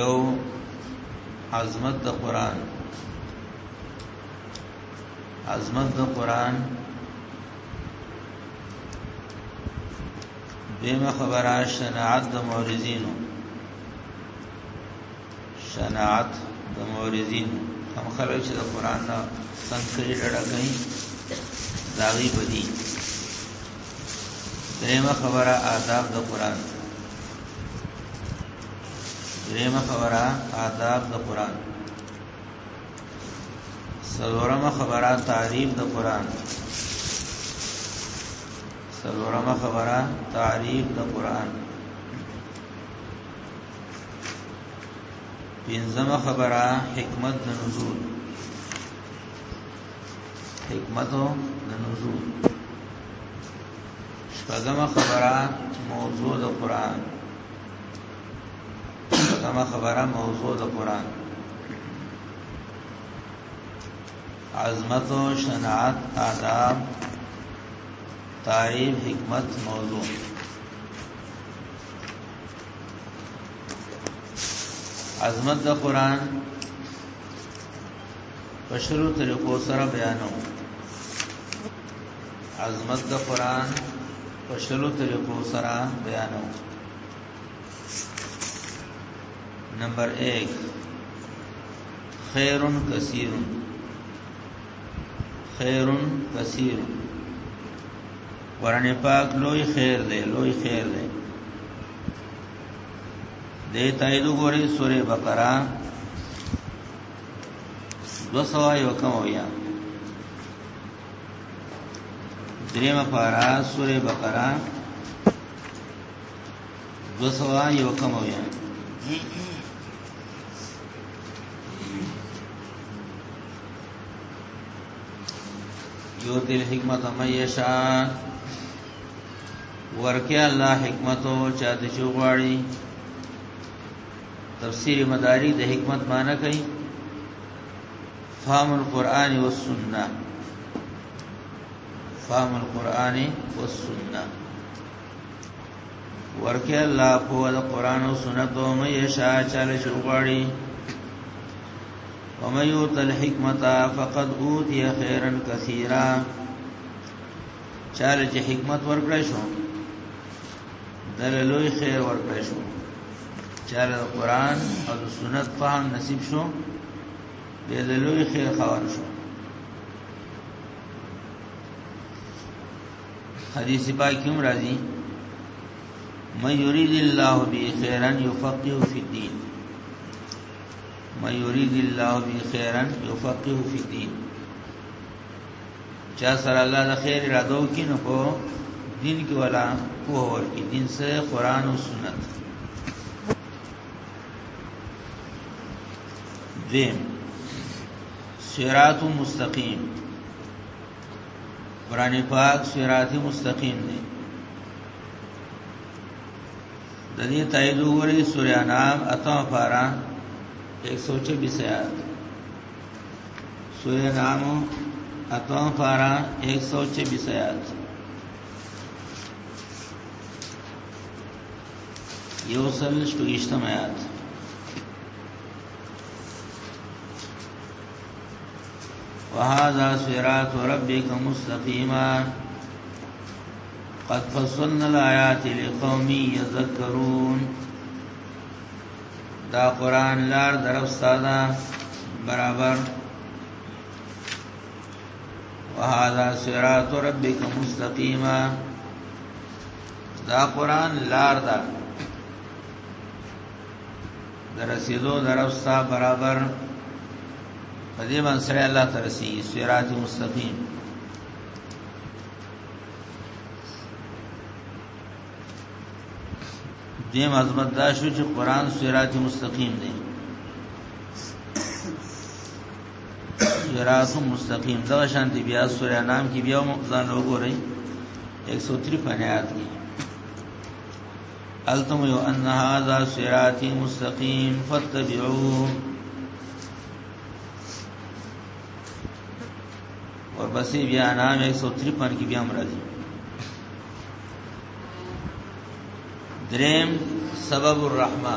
یو عظمت د قران عظمت د قران دیمه خبره شناعت د مورزینو شناعت د مورزینو هم خلک چې د قران نه سنکري ډډه کوي داغي بدی دیمه خبره آداب د قران درېمه خبره آداب د قران سلورمه خبره تعریف د قران سلورمه خبره تعریف د قران پنځمه خبره حکمت د نزول حکمت د نزول شپږمه خبره موضوع د قران کما خبره موضوع د قران عظمت و شناعت آداب تعریف حکمت موضوع عظمت د قران په شروع طریقو سره بیانو عظمت د قران په شلو طریقو سره بیانو نمبر 1 خیر کثیر خیر کثیر قران پاک لوی خیر دی لوی خیر دی د تایید غوري سوره بقره 200 یو کوم یا دریم پارا سوره بقره دو سوا یو کم اویا یوتی الحکمت من یشا ورکی الله حکمتو چاته شو غواړي تفسیر مدارک د حکمت معنی کوي فهم القرآن والسنة فهم القرآن والسنة ورکه الله په د قرآن او سنت او مې شاه چاله شوغاړي ومن يؤت الحكمة فقد أوتي خيرا كثيرا چاله چې حکمت ورکړې شو دللوی خیر ورکړې شو چاله قرآن او سنت فهم نصیب شو دې د لوی خیر خبر شو حدیث پاک کوم راځي من یرید الله به خیرا یفقهه فی الدین من یرید الله به خیرا یفقهه فی الدین چا سره الله د خیر را دو کینو په دین کې ولا په اور کې دین سره قران او سنت دیم صراط مستقیم قران پاک صراط مستقیم دی د دې تایید وګورئ سورہ انعام اتم پارا 126 آیات سورہ انعام اتم پارا 126 آیات یوصل شپگشتم آیات وهذا صراط ربك مستقيما قد فصلنا الآيات لقوم يذكرون دا قران لار درف ساده برابر وهذا صراط ربك مستقيما دا قران لار ده درسیدو درستا برابر په دې باندې سره الله ترسي صراط مستقيم دې مزمت دا شو چې قران صراط مستقيم دی صراط مستقیم دغه شان دی بیا سورہ نام کې بیا ځان وګورئ 153 آیات کې التم یو ان هذا صراط مستقیم فاتبعوه ورپسې بیا نام 153 کې بیا مرادي دریم سبب الرحمه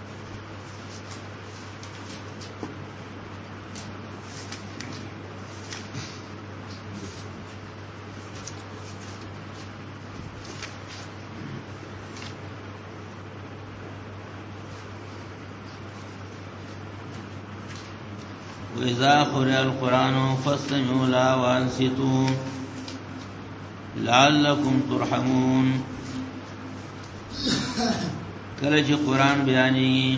وإذا قرئ القرآن فاستمعوا له وأنصتوا لعلكم ترحمون کله چې قران بیانې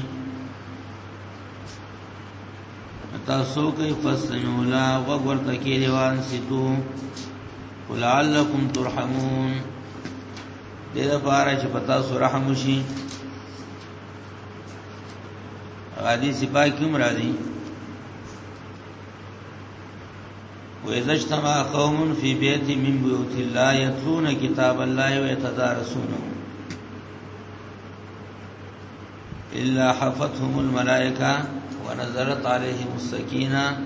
تاسو کوي فسمعوا لا وغورته کې روان سیتو ولعلکم ترحمون دې لپاره چې پتا سو رحم شي حدیث پاک کوم راځي وإذا اجتمع قوم في بيت من بيوت الله يتلون كتاب الله ويتدارسونه الا حفتهم الملائکه ونزلت عليهم السكينه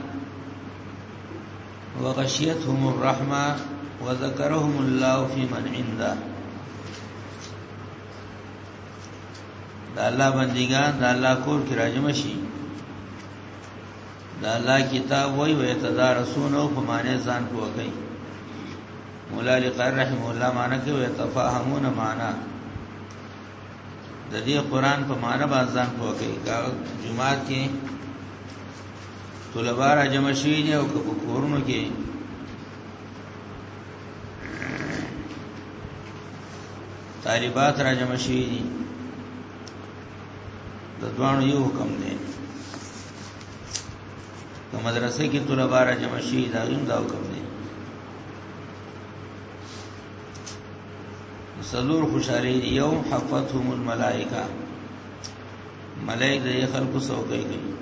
وغشيتهم الرحمه وذكرهم الله في من عنده دا الله بندگان دا الله کور کی راجم شي د الله کتاب وای وای تدارسونه او په معنی ځان پوه کوي مولا علی قاری رحم الله معنی کوي تفاهمون معنی د دې قران په معنی باندې ځان پوه کوي دا جمعات کې طلبه را جمع شوي دي او په کورونو کې طالبات را جمع شوي دي د دوانو یو حکم دی په مدرسې کې طلبه را جمع شي دا هم دا حکم دی سلور خوشالي یو حفتهم الملائکه ملائکه د خلکو سوګي کوي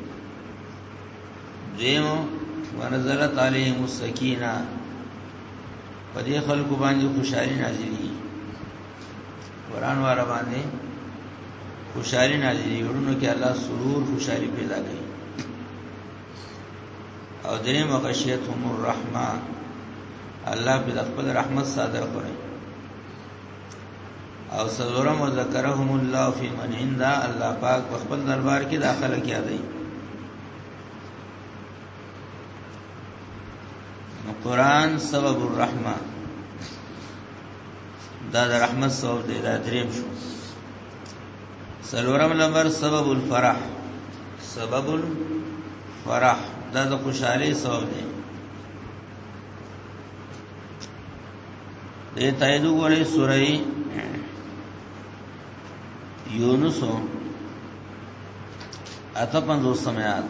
دیمو ونزلت علیهم السکینه په دې خلکو باندې خوشالي نازلې قران والا باندې خوشحالي نازلې ورونو کې الله سرور خوشحالي پیدا کوي او درې مغشیت هم الرحمه الله په خپل رحمت صادر کړي او سلورم وذکرهم الله فی من عند الله پاک په خپل دربار کې داخله کیا دی قرآن سبب الرحمه دا د رحمت سبب دی دا دریم شو سلورم لمر سبب الفرح سبب الفرح دا د خوشحالي سبب دی دې تایدو غوړې سورې یونس اته پنځو سمات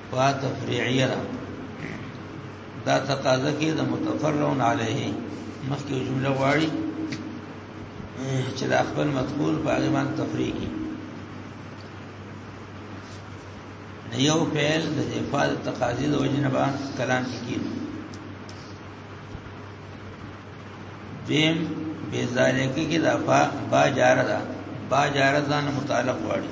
فا تفریعیه ده دا تقاضا کې د متفرعون علیه مخکې جمله غواړي چې د خپل مذکور په اړه باندې تفریع کی یو فعل د افعال تقاضی د وجنه با کلام کې کی دیم بے ذالکی کې د با جار ده با جار ځان متعلق غواړي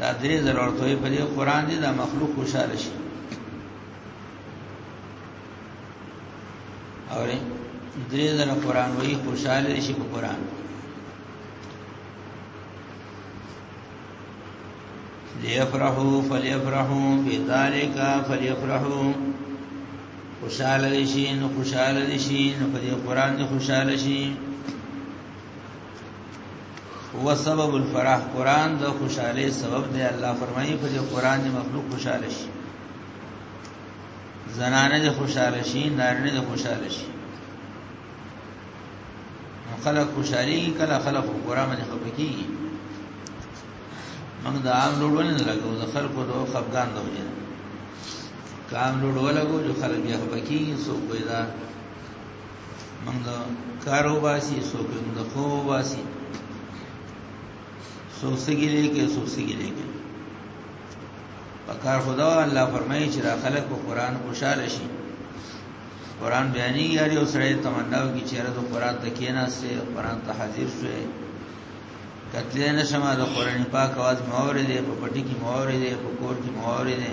دا درې ضرورت وي په دې قران دي دا مخلوق خوشاله شي او درې ضرر قران وي خوشاله شي په قران ليفرحوا فليفرحوا بذلك فليفرحوا خوشاله شي نو خوشاله شي نو په دې قران دي خوشاله شي هو سبب الفرح قران د خوشاله سبب دی الله فرمایي په قران دی مخلوق خوشاله شي زنانه دی خوشاله شي نارینه دی خوشاله شي خلق خوشالي کله خلق قران باندې خپکی موږ د عام لوړول نه لګو د خلکو د خفقان د وجه کام لوړول لګو جو خلک یې خپکی سو پیدا موږ کارو باسي څوک موږ خو باسي څوک سګیلې کې څوک سګیلې کې پکار خدا الله فرمایي چې دا خلک په قران خوشاله شي قران بیانې یاري او سره تمناو کې چې راته قران ته کېناسته قران ته حاضر شوه کتلې نه شمه د قران پاک आवाज مورې دې په پټي کې مورې دې په کور کې مورې دې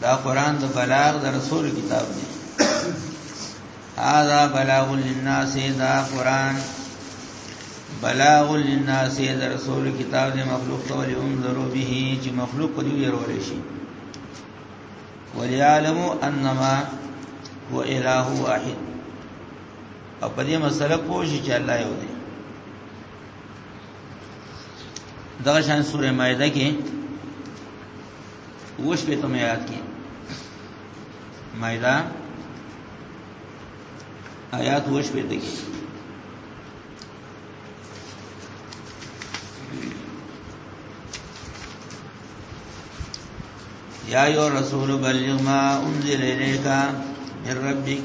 دا قران د بلاغ د رسول کتاب دی هذا بلاغ للناس دا قران بلاغ للناس د رسول کتاب د مخلوق ته ولې انذرو به چې مخلوق په دې ورول شي وليعلموا انما هو اله واحد او په دې مسله پوه شي چې الله یو دی دغه شان سوره مائده کې وش په تم یاد کې مائده آیات وش په دې کې یا ایو رسول بلغ ما انزل الیک من ربک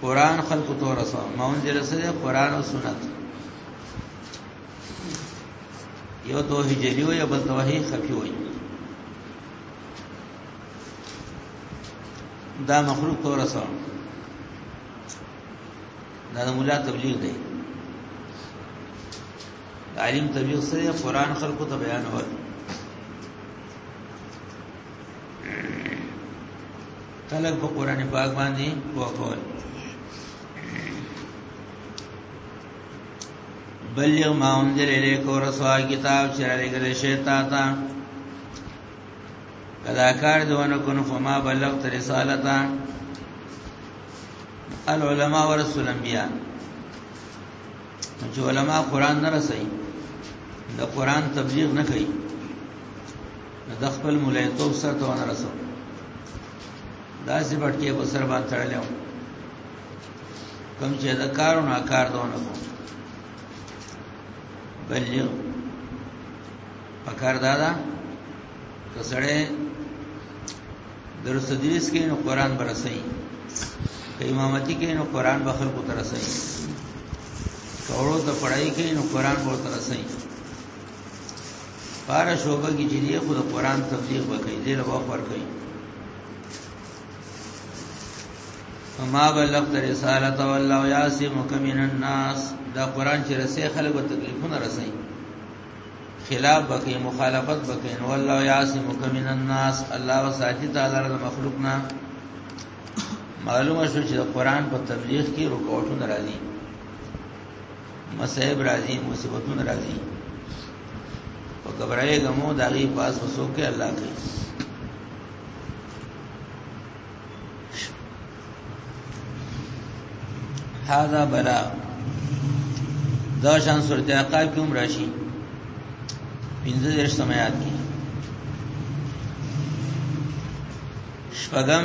قران خلق تو رسو ما انزل سره قران او سنت یو توحید جلی وي بل توحید خفي وي دا مخلوق تو رسو دا د مولا تبلیغ دی عالم تبلیغ سره قران خلق ته بیان ورکړي خلق په قران پاک باندې وکول بلغ ما انزل الیک و رسوا کتاب چې را لګل شي تا ته کدا کار دونه کو نو فما بلغ تر رسالتا العلماء ورسول انبیاء چې علما قران نه رسي د قران تبلیغ نه کوي د خپل مولایتوب سره ته ونه رسو داسې بټکې په سر باندې تړلې کم چې دا کارو نه کار دونه کو بلې پکار دادا کسړې درس دریس کې نو قران برسې که امامتي کې نو قران به خلکو ته رسې کورو ته پڑھائی کې نو قران به ته رسې پارا شوبه کې چې دی خو د قران تبلیغ وکړي دې له وخت ورکړي فما بلغت رسالت والله يعصمك من الناس دا قران چې رسې خلک ته تکلیفونه رسي خلاف بکې مخالفت بکې نو والله يعصمك من الناس الله وساتي تعالی د مخلوقنا معلومه شو چې قران په تبلیغ کې رکوټونه راځي مصائب راځي مصیبتونه راځي او غبرای غمو داغي پاس وسو کې الله کوي هاذا بلا دا شان سورته عقاب کوم راشي پنځه درش سمات کې شپږم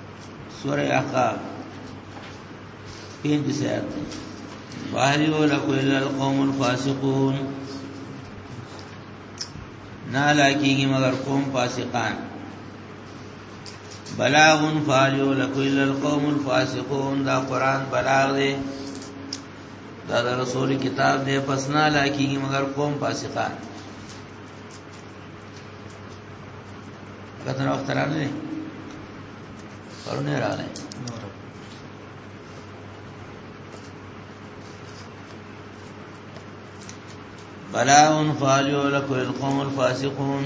سورہ احقاف پینځه سیات وهل یولک الا القوم الفاسقون نا لاکیږي مگر قوم فاسقان بلاغ فعل یولک الا القوم الفاسقون دا قران بلاغ دی دا, دا رسول کتاب دی پس نا لاکیږي مگر قوم فاسقان کته نو وخت راغلی دی پرونه راغلی بلا ان فاجو لکو القوم الفاسقون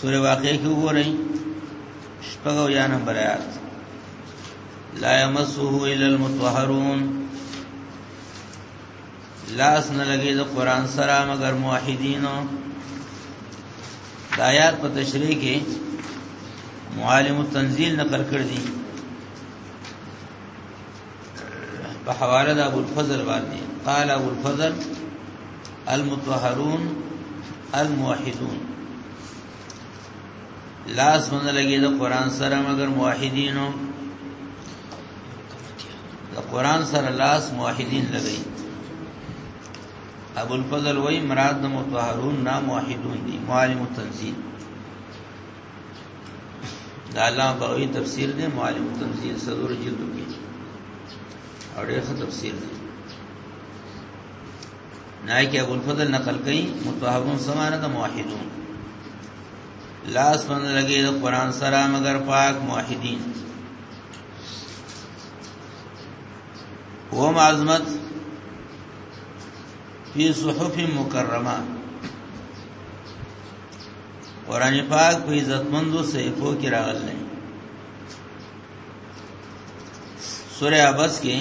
سورہ واقع کې وګورئ شپږو یا نمبر آیات لا یمسه الا المطهرون لاس نه لګي د قران سره مگر موحدینو د آیات په تشریح کې معالم التنزیل نقل کړ دي په حواله د ابو الفضل باندې قال ابو الفضل المتطهرون الموحدون لاس من لګي د قران سره مگر موحدینو د قران سره لاس موحدین لګي ابو الفضل وای مراد د متطهرون نام موحدون دي معالم التنزيل دا الله بغوی تفسیر دی معلم تنزیل سرور جلدو کی اور ایخ تفسیر دی نای کې ابو الفضل نقل کړي متوهبون سمانه د موحدون لاس باندې لګي د قران سره مگر پاک موحدین وهم عظمت فی صحف مکرمه قران پاک په عزتمندو صحیفو کې راغلی سوره عبس کې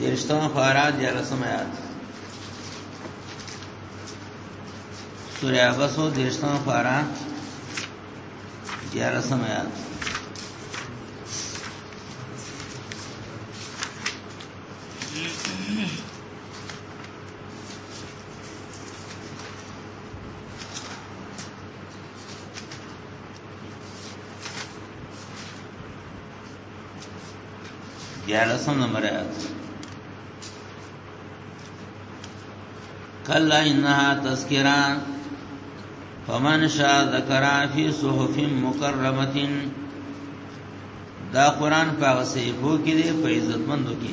درشتمه فارا د رسم آیات سوره عبس او درشتمه فارا د رسم آیات Mm-hmm. دیالسم نمبر آیات کلا انها تذکرہ فمن شاء ذکر فی صحف مکرمه دا قران په صحیفو کې دی په عزتمندو کې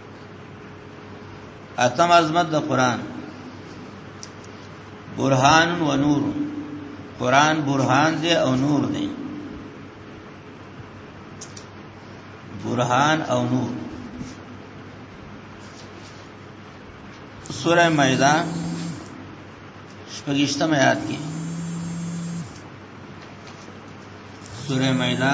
اتم عظمت د قران برهان و نور قران برهان دی او نور دی برهان او نور سوره مائده شپږشتم آیات کې سوره مائده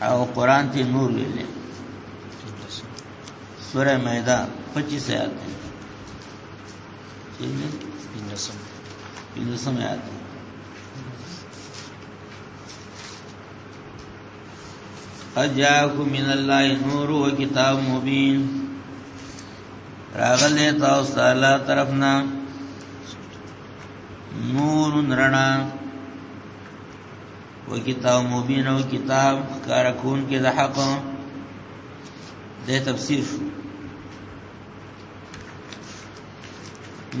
او قران ته نور ویل سوره مائده 25 آیات دی پنځم پنځم آیات دی اجاکم من الله نور و کتاب مبین راغلی تاسو الله طرفنا نور رڼا و کتاب مبین او کتاب کار کون کې د حق د تفسیر شو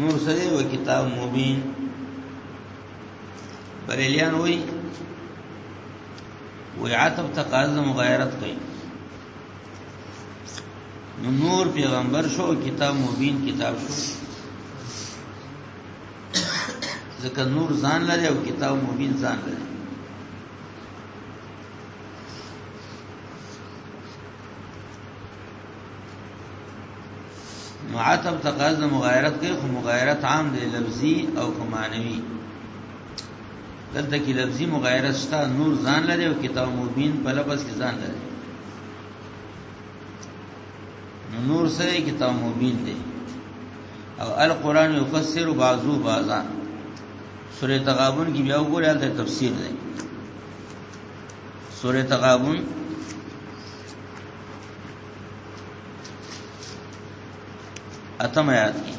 نور سره و کتاب مبین بریلیان وای وی عتب تقاضا مغایرت کوي نو نور پیغمبر شو کتاب مبین کتاب شو ځکه نور ځان لري او کتاب مبین ځان لري معاتب تقاض د مغایرت کوي خو مغایرت عام دی لفظي او کمانوي دلته کې لفظي مغایرت شته نور ځان لري او کتاب مبین په لفظ کې ځان لري نور سره کتاب مبین دی او القران يفسر بعضو بعضا سوره تغابن کې بیا وګورئ د تفسیر دی سوره تغابن اتم آیات کې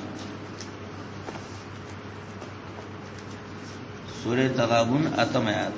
سوره تغابن اتم آیات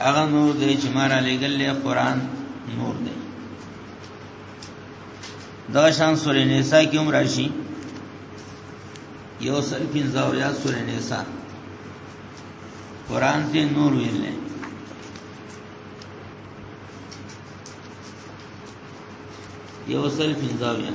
هغه نور دی چې ما را لېږل قرآن نور دی دا شان سورې نساء کې هم راشي یو سل پنځه او یا سورې نساء قرآن ته نور ویل نه یو سل پنځه او یا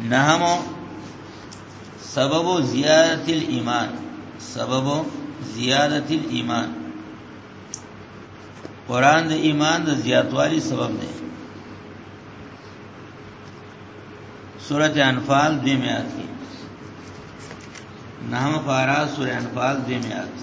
نهمو سبب زیادت الايمان سبب زیادت الايمان قران د ایمان د زیاتوالي سبب دی سورت انفال دی میات کی نام پارا سورت انفال دی میات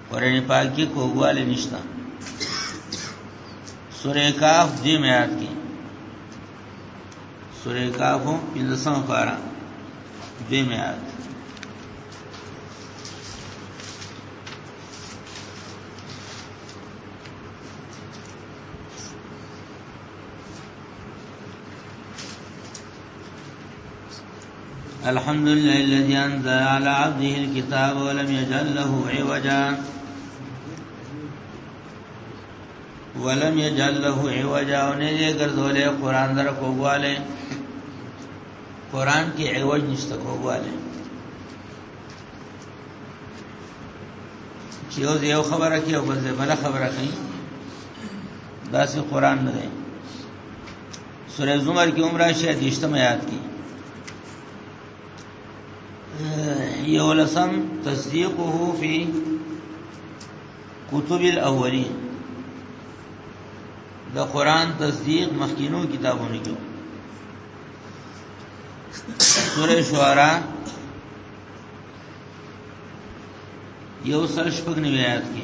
قرآن پاک کې کوواله نشته سورې کاف دې میات کې سورې کاف پنځم پارا دې میات الحمد لله الذي انزل على عبده الكتاب ولم يجعل له عوجا ولم يجعل له عوجا او نه یې ګرځولې قران در کوواله قران کې عوج نشته کوواله چې یو یو خبره کې او بل بل خبره کوي دا سه قران نه دی سورہ زمر کې عمره شې دیشتم آیات کې یو لسم تصدیقه فی کتب الاولین د قران تصدیق مخکینو کتابونو کې سورہ شعراء یو سل شپږ نیو آیات کې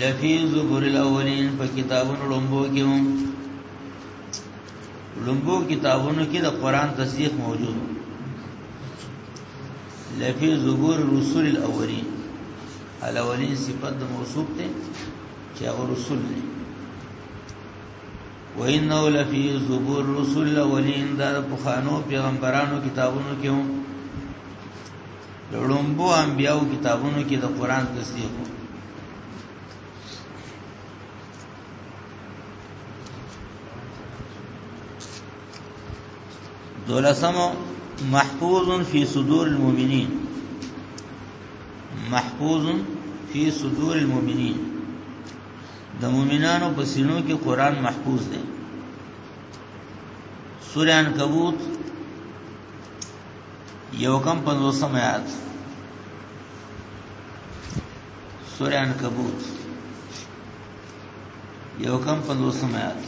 لفی زبر الاولین په کتابونو لومبو کې هم لومبو کتابونو کې د قران تصدیق موجود لفی زبر رسول الاولین الاولین صفت د موصوف ته چې هغه رسول دی وانه لفی زبر رسول الاولین دا په خانو پیغمبرانو کتابونو کې هم لړمبو انبیاو کتابونو کې د قران تصدیق دولسم محفوظ فی صدور المؤمنین محفوظ فی صدور المؤمنین د مؤمنانو په سینو کې قران محفوظ دی سورہ عنکبوت یو کم پنځوسم آیات سورہ عنکبوت یو کم پنځوسم آیات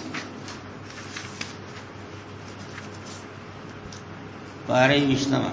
پاره وشتمه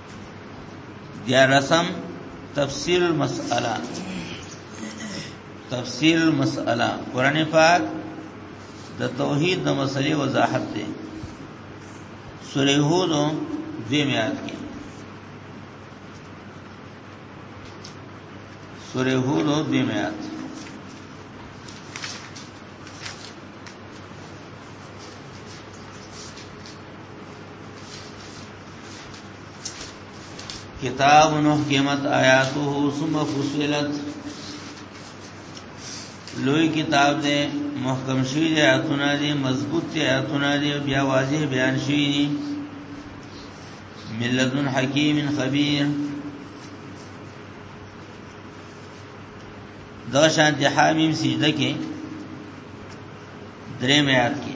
بیا رسم تفصیل مسئله تفصیل مسئله قران پاک د توحید د مسلې وضاحت دی سورې هود دې میات کې سورې هود دې میات کتاب نحکمت آیاته ثم فصلت لوی کتاب دے محکم شوی دے آیاتونه دے مضبوط دے آیاتونه دے بیا واضح بیان شوی دے من لدن حکیم خبیر دا شانتی حامیم سجده کې درې میات کې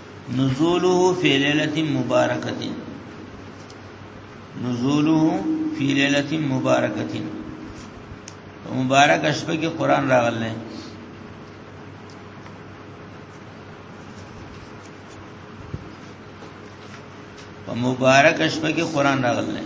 نزوله فی لیلت مبارکت نزوله فی لیلت مبارکت مبارک شپه کې قران راغلی په مبارک شپه کې قران راغلی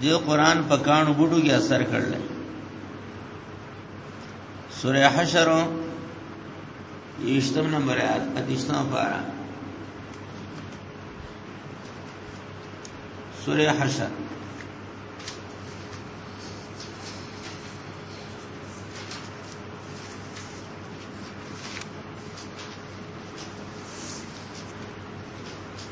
دی قران په کانو بډو کې اثر کړل سوره حشر یشتم نمبر آیات اتیشتم پارا سوره حشر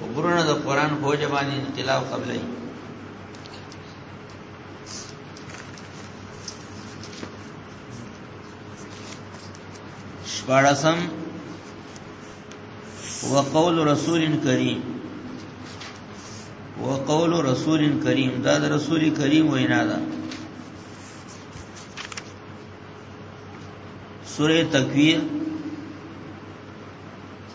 وګورنه د قران فوج باندې انقلاب قبلې شپارسم وقول رسول کریم وقول رسول کریم دا د رسول کریم وینا ده سوره تکویر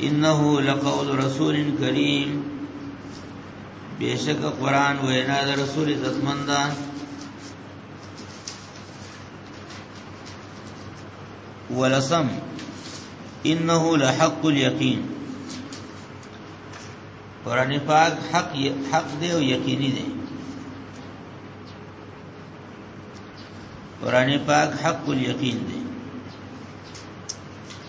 انه لقول رسول کریم بیشک قران وینا د رسول عزتمن ده ولسم انه لحق اليقين قران پاک حق حق دی او یقیني دی قران پاک حق اليقين دی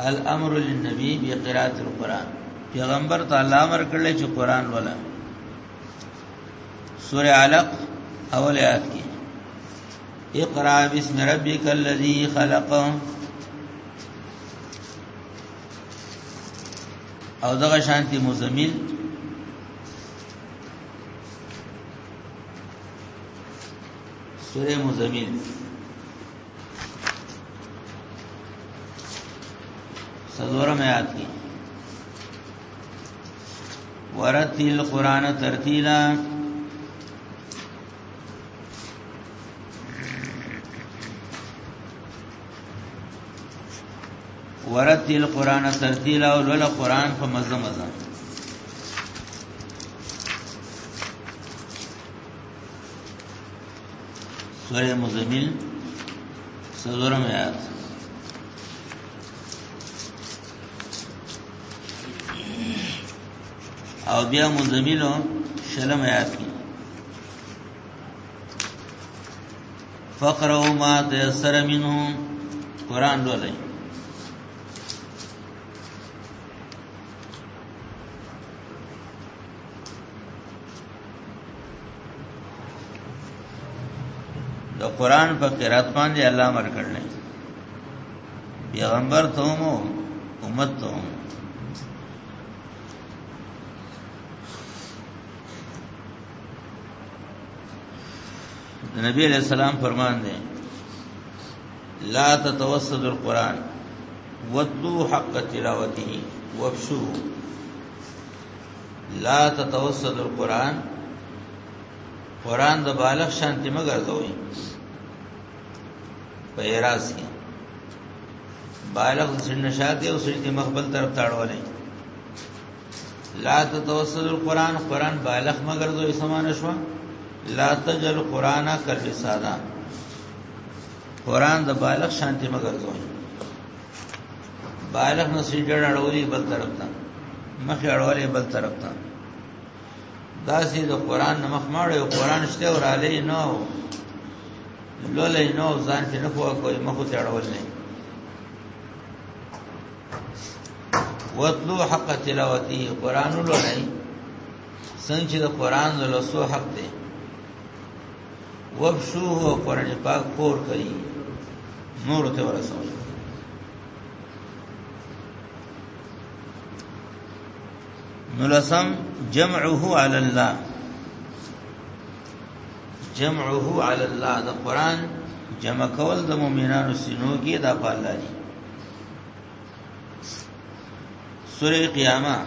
الامر للنبي بقراءه القران پیغمبر تعالی امر کړل چې قران ولا سوره علق اول آیات کې اقرا بسم ربک الذی خلق او دغه شانتی مزمل سوره مزمل سلور میں آیات کی ورتل قرآن ترتیلا ورتل قرآن ترتیلا او لولا قرآن په مزه مزه سوره مزمل سلورم آیات او بیا مزمل شلم آیات کی فقروا ما تيسر منه قران لولئ د قران په قرات باندې الله مر کړل پیغمبر ته مو امت ته مو نبی علیہ السلام فرمان دے لا تتوسد القرآن وَاتْلُوهُ حَقَّ تِلَاوَتِهِ وَافْشُوهُ لا تتوسد القرآن قرآن د بالغ شانتی مگر دوی په اعراض کې بالغ سن شاته او سجدي مخبل طرف تاړولې لا تتوسل القرآن قرآن بالغ مگر دوی سمانه شو لا تجل قرآن کل ساده قرآن د بالغ شانتی مگر دوی بالغ نه سجده اړولې بل طرف ته مخ اړولې بل طرف ته دا سي د قران مخ ماړې او قران شته ور علي نو لولې نو ځان ته نه کوه کوئی مخ ته اړولې وتلو حق تلاوتي قران لولې څنګه چې د قران لوسو حق دی وبشو او قران پاک پور کوي نور ته ورسول نلسم جمعه على الله جمعه على الله دا قران جمع کول د مؤمنانو سينو کې دا په الله دي سوره قیامت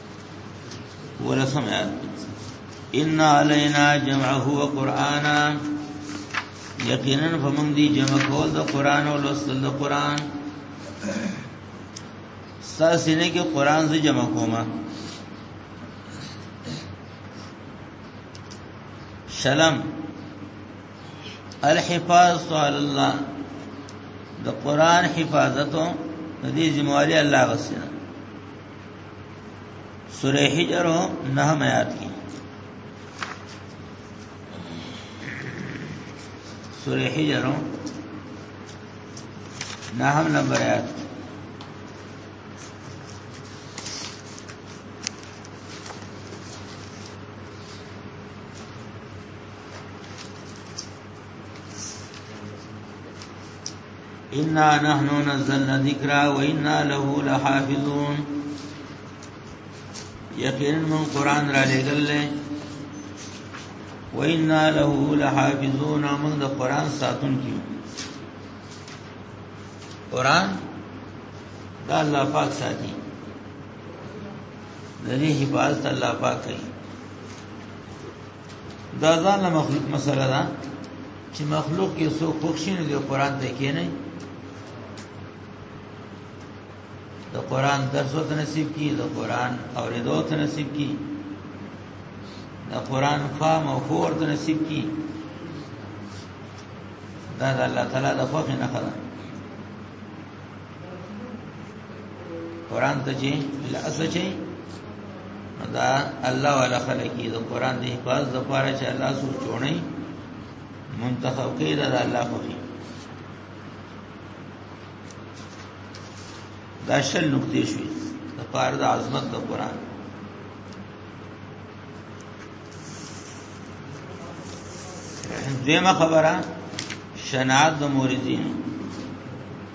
ولسم آیات ان علینا جمعه و قرانا یقینا فمن دی جمع کول د قران او لوستل د قران ساسینه کې قران زې جمع کوما سلام الحفاظ علی الله د قران حفاظت د دې ذمہ واری الله غسنه سورہ حجر نه آیات کی سورہ حجر نه هم نمبر آیات کی انا نحن نزلنا الذکر و انا له لحافظون یقینا من قران را لګل و انا له لحافظون من د قران ساتون کی قران دا الله پاک ساتي د دې حفاظت الله پاک کوي دا ځان له مخلوق مسله ده چې مخلوق یې سو خوښین دی قران ته کې نه د قران درس ته نصیب کی د قران اوریدو ته نصیب کی د قران فهم او خور ته نصیب کی دا د الله تعالی د خوښ نه خلا قران ته چې لاس چي دا الله والا خلک دي قران دې حفاظت لپاره چې الله سو چونی منتخب کړي دا الله خو دا شل نقطې شوې د پاره د عظمت د قران دیمه خبره شناعت د موریدین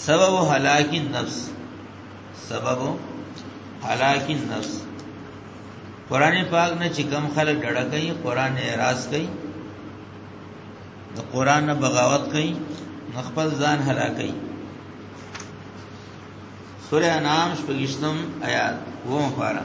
سبب هلاک النفس سبب هلاک النفس قران پاک نه چې کم خلک ډړه کوي قران اعتراض کوي د قران نه بغاوت کوي خپل ځان هلاک کوي سورہ انعام شپږشتم آیات وو فارا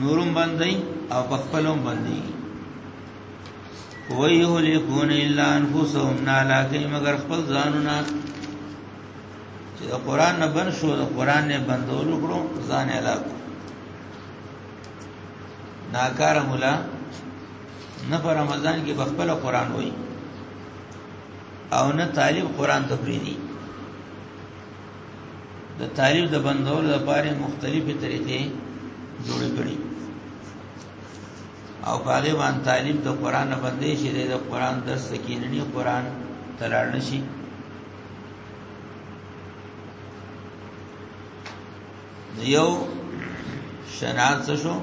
نورم باندې او په خپلوم باندې ويهلكون الا انفسهم نالاکه مگر خپل ځانونه چې قرآن نه بن شو د قرآن نه بندول کړو ځان هلاک ناکار مولا نه پر رمضان کې بخپل قرآن وای او نه طالب قرآن ته پریدي د تعریف د بندولو لپاره مختلفې طریقې جوړې کړې او هغه باندې تعلیم د قران باندې شي د قران درس کیننی قران تلاړ نشي یو شناعت څه شو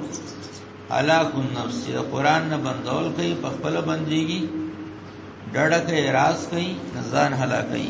هلاک النفس د قران نه بندول کوي په خپل بنديږي ډډه کوي راز کوي ځان هلاکوي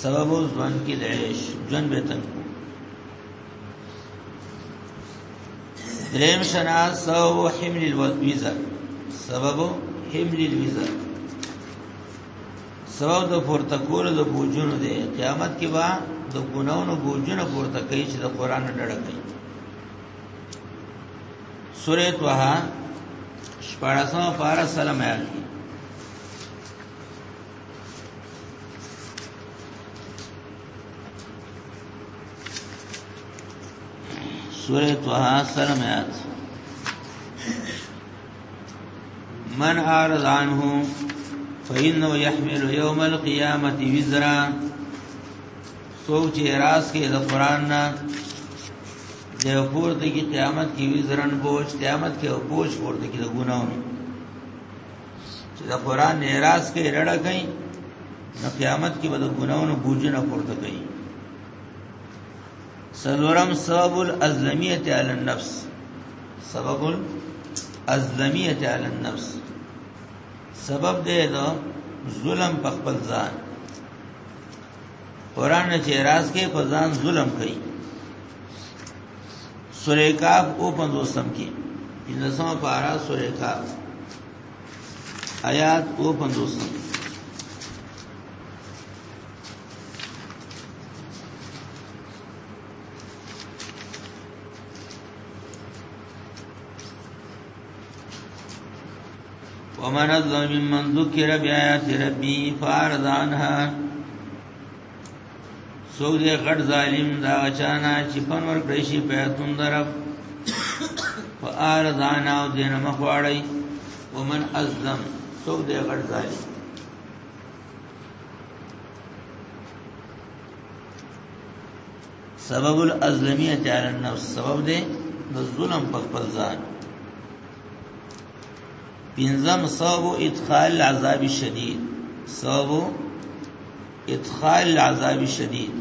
سبب ځوان کې د عيش جن به تنګ کو دریم شنا سبب حمل الوزر سبب حمل الوزر سبب د پورته کول د بوجونو دی قیامت کې با د ګناونو بوجونه پورته کوي چې د قران ډړه کوي سوره طه شپږم پارا سلام آیات سورة طه سلام آیات من اعرض عنه فإنه يحمل يوم القيامة وزرا سوچ اعراض کې د قران نه د پور د قیامت کې وزرن بوج قیامت کې بوج پور د ګناونه چې د قران ناراض کې رړه کوي نو قیامت کې به د ګناونو بوجنه پورته کوي سلورم سبب الازلمیت علی النفس سبب الازلمیت علی النفس سبب دی دا ظلم په خپل ځان قران چې راز کې په ځان ظلم کوي سورې کاف او پنځوسم کې انځمه پارا سورې کاف آیات او پنځوسم ومن الظلم ممن ذكر بآيات ربي فأعرض عنها سو دې غټ ظالم دا چانا چې پن ور کړی شي په تون درف فار دانا او دین مخواړی ومن ازم سو دې غټ ظالم سبب الازلمیت علی النفس سبب دې د ظلم په خپل ځان پنځم سبب ادخال العذاب الشدید سبب ادخال العذاب الشدید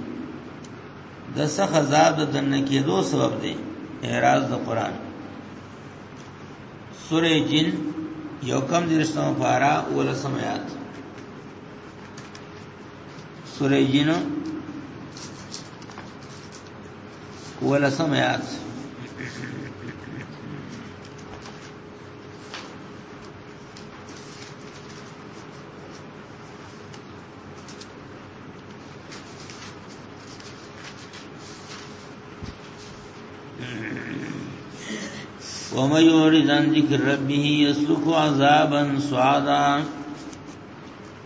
د سخت عذاب د دنه کېدو سبب دی اعراض د قران سوره جن یو کم درشتم پارا اوله سمیات سوره جن اوله سمیات ومن يعرض عن ذكر ربه يسلك عذابا صعدا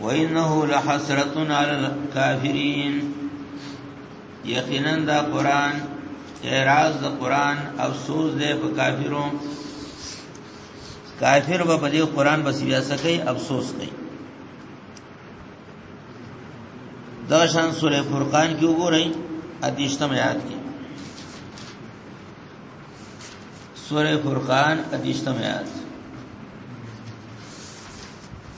وانه لحسرت علی الکافرین یقینا دا قران اعراض دا قران افسوس دے په کافرو کافر به په دې قران بس بیا سکے افسوس کوي دا شان سورہ فرقان کې وګورئ ادیشتم یاد کې سورہ فرقان ادیشتم یاد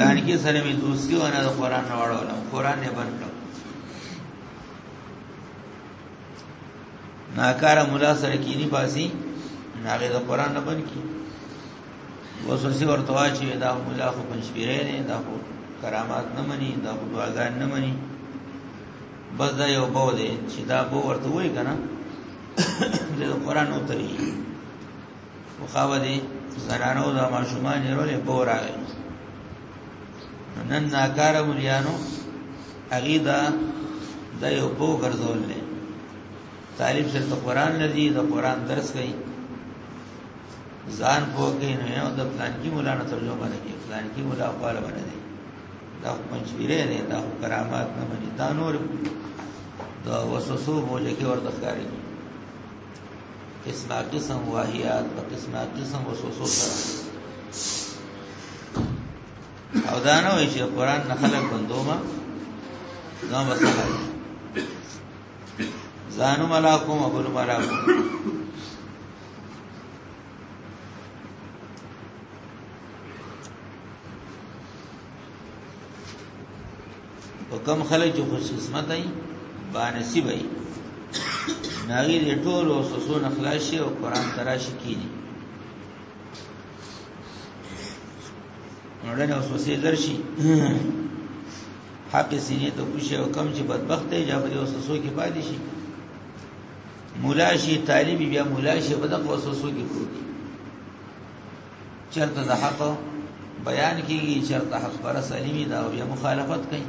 یعنی کې سره مې دوستي ونه د قران نه وړول قران یې بند کړ ناکاره مولا سره کینی باسي هغه د قران نه بند کی وسوسه ورته واچي دا مولا خو پنځپیرې نه دا خو کرامات نه مني دا خو دعاګان نه مني بس دا یو بو دی چې دا بو ورته وای کنه د قران او تری وخاوه دي زنانو دا ماشومان یې رولې بوراغې نن ناکار مليانو هغه دا د یو بو ګرځول نه طالب سره د قران لذي د قران درس کوي ځان پوکې نه یو د پلان کې مولانا ترجمه باندې کې پلان کې مولا خپل باندې دی دا پنځویره نه دا کرامات نه باندې دا نور دا وسوسو بوجه کې ورته ښکاری قسمه قسم واهیات په قسمه قسم وسوسو سره او دا نه وایي چې قران نه خلق بندوما نو بس ځانو ملاکم ابو ملاکم په کم خلک چې خوش قسمت وي بانصیب وي ناغي دې ټول او سسو نخلاشي او قران تراشي کیږي نوړنه اوس وسې درشي حق سینې ته کوشي او کم چې بدبخت دی جابر او سسو کې پاتې شي مولا شي طالب بیا مولا شي بدق او سسو کې کوي چرته د حق بیان کیږي چرته حق پر سلیمی دا بیا مخالفت کوي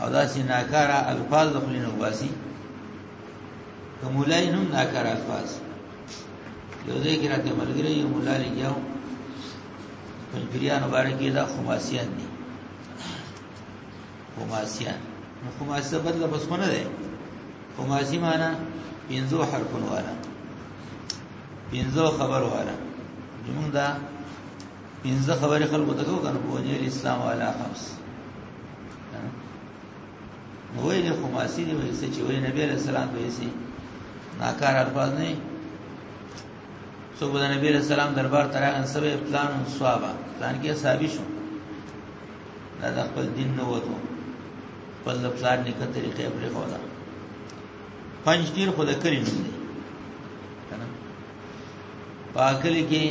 او دا سیناکارا الفاظ د خلینو باسي کومولای نوم ناکارا الفاظ یو ځای کې راته ملګری یو مولا لګیاو پنځپریان مبارکي دا خماسیان دي خماسیان نو خماسه بدله بس نه ده خماسي معنی پنځو حرفونو والا پنځه خبرو والا زمونږ دا پنځه خبرې خلکو ته کوو کنه په دې اسلام والا خمس نو وی له خماسي دی وی چې وی نبی عليه السلام به سي ناکار الفاظ نه څو د نبی عليه السلام دربار ته راغن سبه پلان او صحابه پلان کې صحابي شو دا خپل دین نو وته خپل پلان نه کتري خبره کوله پنځیر خو د کلی نوم دی کنه پاکلی کې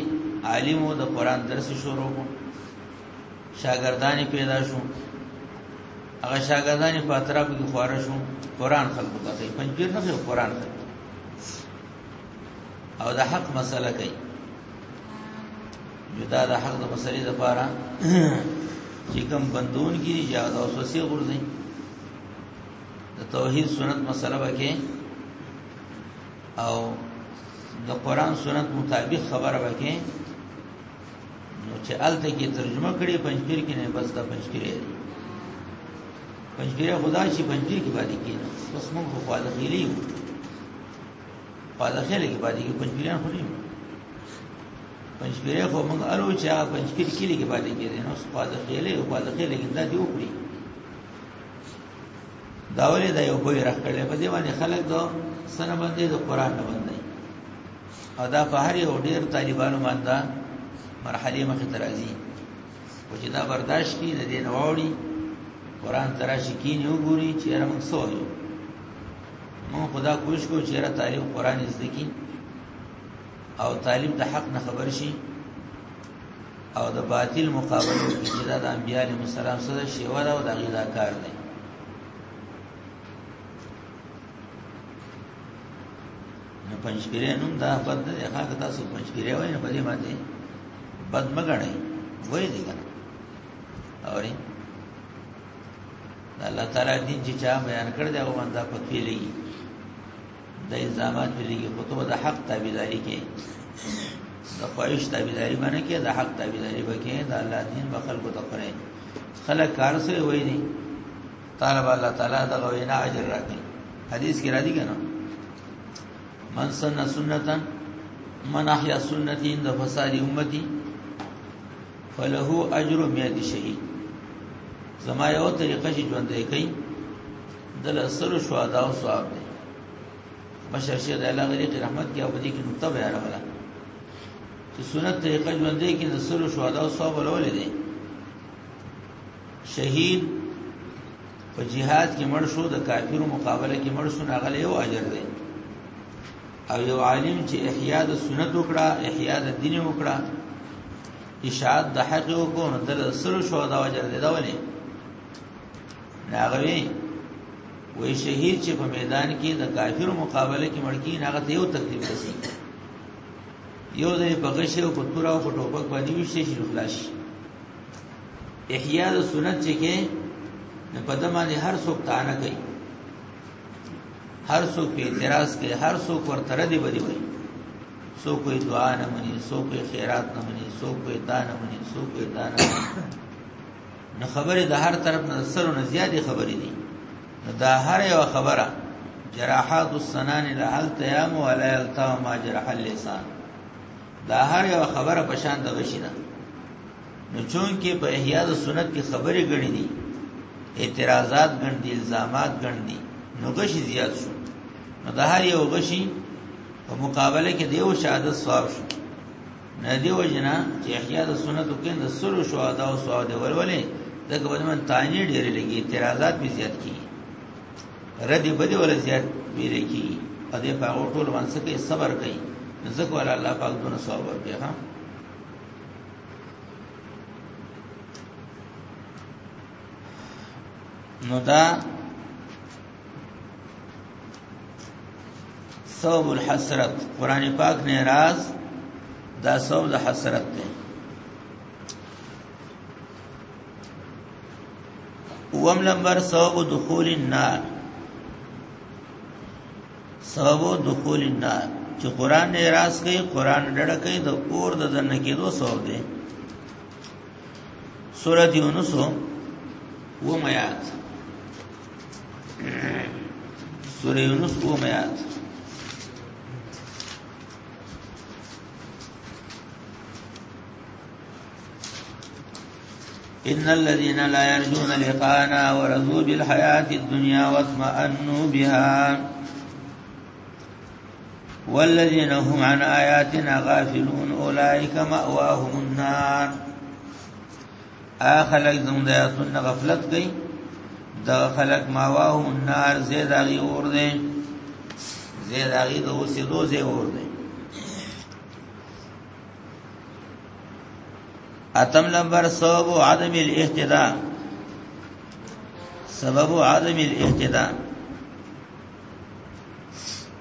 عالم او د قران درس شروع کو شاګردانی پیدا شو هغه شاګردانی په اطراف کې خواره شو قران خلق ته کوي پنځیر نه قران خلق او د حق مسله کوي جدا د حق د مسلې لپاره چې کوم بندون کې یا د وسوسې ورځي د توحید سنت مسله وکي او د قران سنت مطابق خبره وکي نو چې الته کې ترجمه کړي پنځپیر کې نه بس دا پنځپیره پنځپیره خدا شي پنځپیر کې باندې کې بس موږ خو خاله خېلی یو خاله خېلی کې باندې کې پنځپیران خو نه یو پنځپیره خو موږ الو چې هغه پنځپیر کې لګي باندې کې نو خاله خېلی او خاله خېلی کې دا دی وکړي دا ولې دا یو بوی راکړل په دې باندې خلک دو سره باندې د قران نه باندې او دا په هر یو ډیر طالبانو باندې مرحله مخه ترازی او چې دا برداشت کی د دې نواړي قران تراشی کی نه وګوري چې را موږ سوایو مو خدا کوشش کو چې را طالب قران زده کی او طالب د حق نه خبر شي او د باطل مقابله کې چې دا د انبيار مسالم سره شیوه او د غیدا کار دی نو پنځپیرې نوم دا بد نه دی هغه تاسو پنځپیرې وای نه پدې باندې بد مګړې وای دی کنه اوري الله تعالی دین چې چا بیان کړ دی هغه باندې پکې لګي د الزامات بلګي خو ته د حق تابعداري کې د خواهش تابعداري باندې کې د حق تابعداري وکې د الله دین په خلکو ته پرې خلک کار سره وایي نه طالب الله تعالی دا وینا اجر راکړي حدیث کې راځي کنه من سن سنتا من احیا سنتی عند فساد امتی فله اجر 100 شهید زما یو طریقه چې ژوند دی کوي دل سر شهدا او ثواب دی بشر شه د الله غریق رحمت کې او دې کې نقطه بیان ولا چې سنت طریقه ژوندې کې د سر شهدا او ثواب ولول دي شهید په jihad کې مړ شو د کافرو مقابله کې مړ شو هغه یو اجر دی او یو عالم چې احیاء د سنت وکړه احیاء د دین وکړه اشاعت د حق وکړو نو تر سر شو دا وجر دی دا ولې ناغوي وې شهید چې په میدان کې د کافر مقابله کې مړکی ناغه ته یو تکلیف رسی یو ځای په غشه او په تور او په ټوپک باندې وشي شي خلاص احیاء د سنت چې کې په دمانه هر څوک تانه کوي هر څوک په اعتراض کوي هر څوک ورته ردی بدی وایي سو کوئی دعا نه مني سو کوئی خیرات نه مني سو کوئی تا نه مني سو کوئی تا نه مني نو خبره د هر طرف نه سره نه زیاتې خبرې دي دا هر یو خبره جراحات السنان لهل تیام ولا یلتا ما جرح اللسان دا هر یو خبره په شان د غشي ده نو چون کې په احیا د سنت کې خبرې غړي دي اعتراضات غړي دي الزامات غړي دي نو غشي زیات شو نو دا هر یو غشي په مقابله کې دیو شهادت ثواب شو نه دی وجنا چې احیا د سنت کې د سلو شهدا او سواد ورولې دغه باندې من تانی ډېر لګي اعتراضات به زیات کی رد به دی ول زیات وی لګي ا دې په ټول باندې کې صبر کوي ځکه ول الله پاک دونه ثواب ورکړي ها نو دا صوب الحسرت قران پاک نه راز دا صوب د حسرت دی وم نمبر صوب دخول النار صوب دخول النار چې قران نه راز کوي قران ډډه کوي د اور د دنه کېدو صوب دی سورۃ یونس و میات سورۃ یونس و میات ان الذين لا يرجون لقاءنا ورضوا بالحياه الدنيا واطمأنوا بها والذين هم عن آياتنا غافلون اولئك مأواهم النار اخلق زموږ د آیاتونو غفلت کوي دا خلق ماواه النار زید اغي اور دي زید اغي د اوسې دوزه اور دي اتم نمبر سبب عدم الاهتداء سبب عدم الاهتداء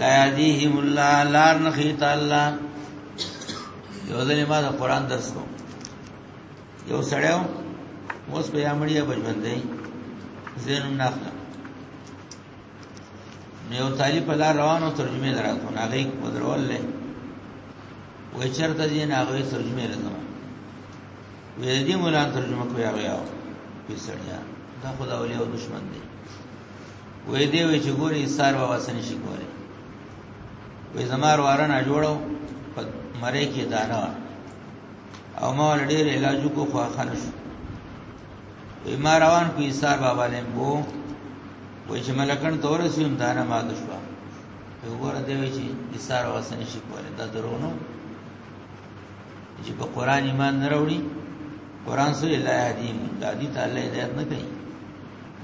لا يهديهم الله لار نخي تعالی یو ځل ما د قران درس کو یو سړیو اوس په یامړیا بچبند دی زینم ناخله نو یو طالب په لار روانو ترجمه دراتو ناغي مدرول له وای چرته دې ناغي ترجمه لګم وې دې مولا ترجمه کوي هغه یاو پیسړیا دا خدا ولې او دشمن دی وې دی وې چې ګوري سار و وسن شي کوله وې زمار وارنه جوړو په مری کې دانا او ما ول ډېر علاج کو خو خان شو وې ما روان کوي سار بابا لم بو وې چې ملکن تور سیم دانا ما د شو وګوره دی وې چې سار و وسن شي کوله دا درونو چې په قران ایمان نه راوړي قران سره لا هدي دا دي تعالی هدایت نه کوي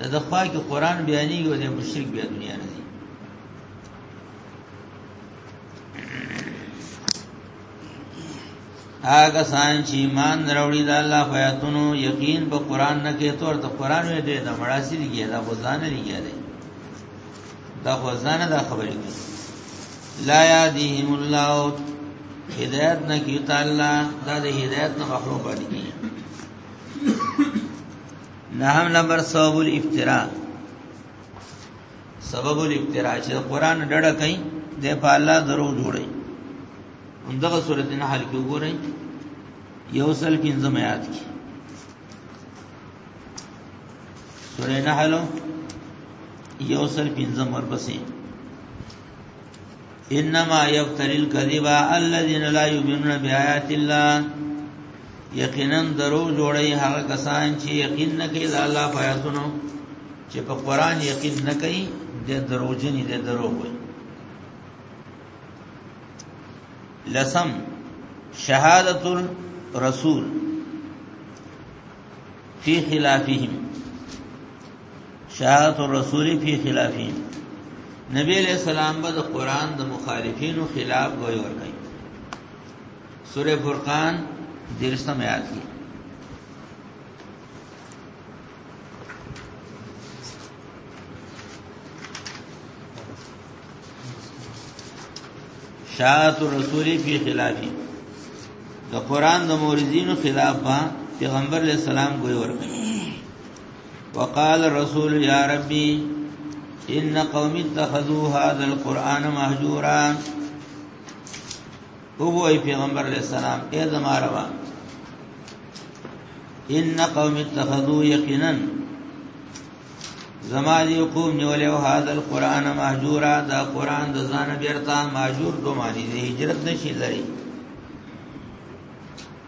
د دخوا کې قران بیانې یو د مشرک بیا دنیا نه دي هغه سان چې ایمان راوړي د الله پیاتونو یقین په قران نه کې تور ته قران یې دې د مړاسي لګي دا غزان لګي دا غزان دا خبرې کوي لا یادیهم الله هدایت نه کی تعالی دا د هدایت نه مخلوق باندې کی نهم نمبر سبب الافتراء سبب الافتراء چې قران ډډه کوي د په الله درو جوړي همدغه سورته نه حل کې وګورئ یو سل پنځم آیات کې سورې نحل یو سل پنځم ورپسې انما يفتري الكذب الذين لا يؤمنون بآيات الله یقینا درو جوړي هغه کسان چې یقین نه کوي الله پیاتونو چې په قران یقین نه کوي د دروژنې د درو وي لسم شهادت الرسول فی خلافهم شهادت الرسول فی خلافی نبی علیہ السلام به د قران د مخالفینو خلاف وی ور کوي سوره فرقان درسم یاد کی شاعت الرسول فی خلافی د قران د موردینو خلاف پیغمبر علیہ السلام ګوي ورکړي وقال الرسول يا ربي ان قوم اتخذوا هذا القران مهجورا هو اي پیغمبر علیہ السلام اے زما ربا ان قوم اتخذوا يقينا زما دی قوم نیولې او هاذا القران مهجورا دا قران د ځان بیرته مهجور دو معنی دی هجرت نشي لري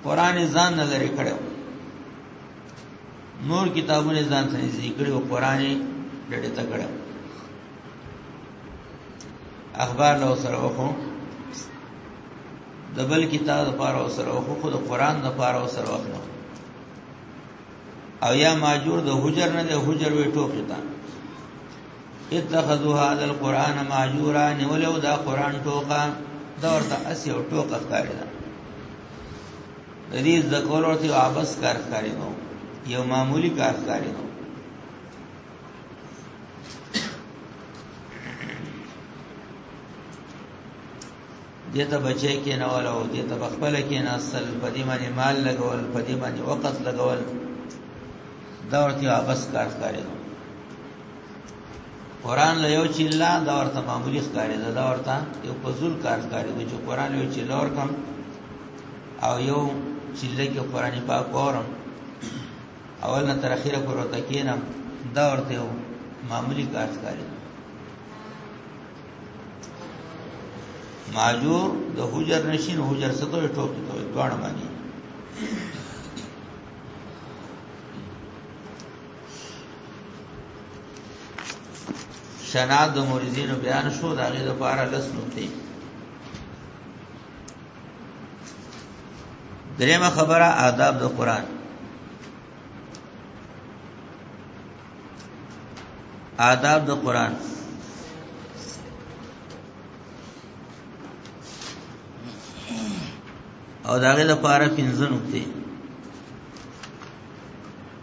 قران ځان نظر کړو نور کتابونه ځان سره ذکر او قران ډېر ته کړه اخبار له سره وخو د بل کتاب لپاره او سره وخو خو د قران لپاره او سره وخو او یا ماجور د حجر نه د حجر وی ټوکی تا اتخذوا هذا القران ماجورا ولو دا قران ټوکا دا ورته اسی او ټوکا ښکاري د دې ذکر او ته واپس کار کاری نو یو معمولی کار کاری نو دیتا بچی کې نه ولا او دیتا بخپل کې نه اصل په دې باندې مال لګول په دې باندې وخت لګول دا ورته واپس کار کاری نو قران له یو چیلا دا ورته معمولی ښکاری ده دا ورته یو پزول کار ښکاری دی چې قران یو چیلا ورکم او یو چیلې کې قران پاک اورم اول نه تر اخیره پر ورته کینم دا ورته یو معمولی کار ښکاری دی ماجور د حجر نشین حجر ستو ټوکی ته دوړ باندې شناخت د مورزینو بیان شو دا غي د پاره لس نقطې دریمه خبره آداب د قران آداب د قران او داغه لپاره پنځه نقطې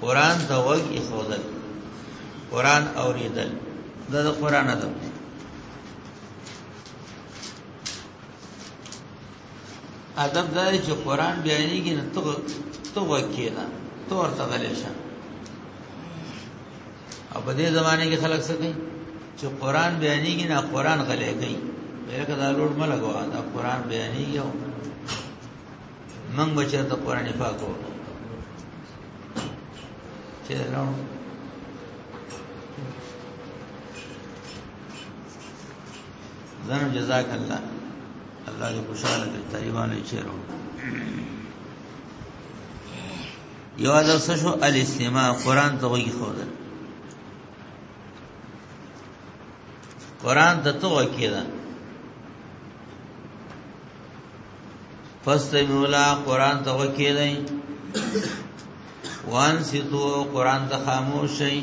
قران ته وګ ایخودل قران اوریدل دا د قران ادب دی ادب دا چې قران بیانېږي نه تو تو وکینا تو ورته غلې شه او په دې زمانه کې خلک څه کوي چې قران بیانېږي نه قران غلې کوي ورکه دا لوړ ملګوا دا قران بیانېږي من بچر ته قران پاک وو چې نو زنه جزاک الله الله دې خوشاله کړي طالبانو چې رو یو ځل څه شو الاستماع قران ته وګي خو ده قران ته تو وکیدا فاستمعوا لا قران ته وکیلئ وان سیتو قران ته خاموش شئ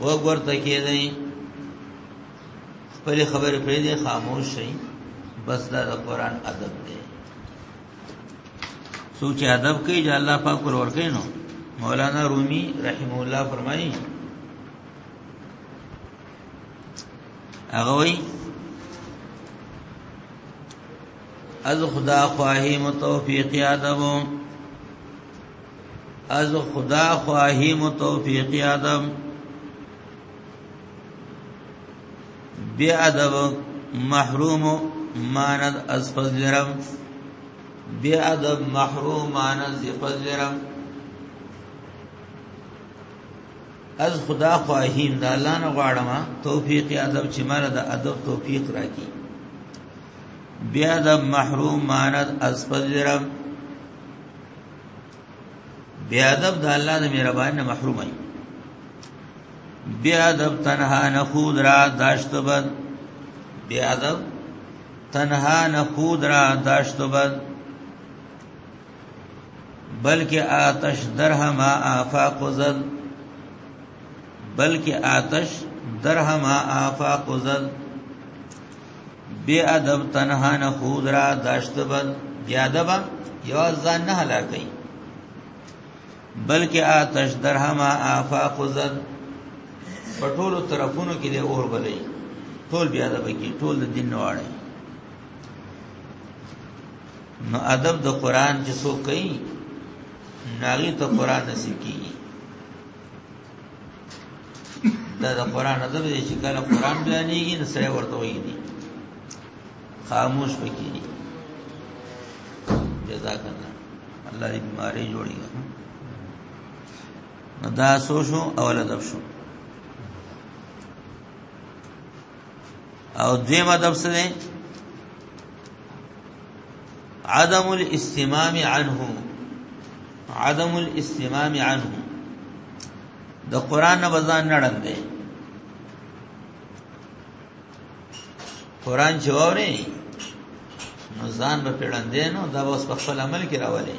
وګور ته کیلئ خپل خبر پرې دې خاموش شئ بس دا د قران ادب دی سوچ ادب کوي چې الله پاک ورور کوي نو مولانا رومي رحم الله فرمایي هغه وی از خدا خواهی متوفیق آدم از خدا خواهی متوفیق آدم بی ادب محروم ماند از فضل رب بی ادب محروم ماند از فضل رب از خدا خواهیم د الله نه غواړم توفیق ادب چې مال د ادب توفیق راکړي بیا د محروم مانت از فضل رب بیا ادب د الله د مهربان نه محروم ای بیا ادب تنها نه خود را داشت بد بیا ادب تنها نه خود را داشت بد بلکې آتش درهم آفاق زد بلکې آتش درهم آفاق زد بی ادب تنها نه خود را داشت بد بی ادب یو ځان نه هلاکي بلکې آتش درهم آفاق زد په ټولو طرفونو کې دی اور بلې ټول بیا د بکی ټول د دین نواړي نو ادب د قران چې سو کوي ناغي ته قران نصیب کیږي دا د قران ادب دی چې کله قران بیانېږي نو سره ورته وایي خاموش پکې دي جزاک الله الله دې بیماری جوړي نو دا سوشو اول ادب شو او دوی مدب سره عدم الاستمام عنه عدم الاستمام عنه د قران نه بزان نړم دی قران چې وره نو ځان به پیړندې نو دا اوس په خپل عمل کې راولي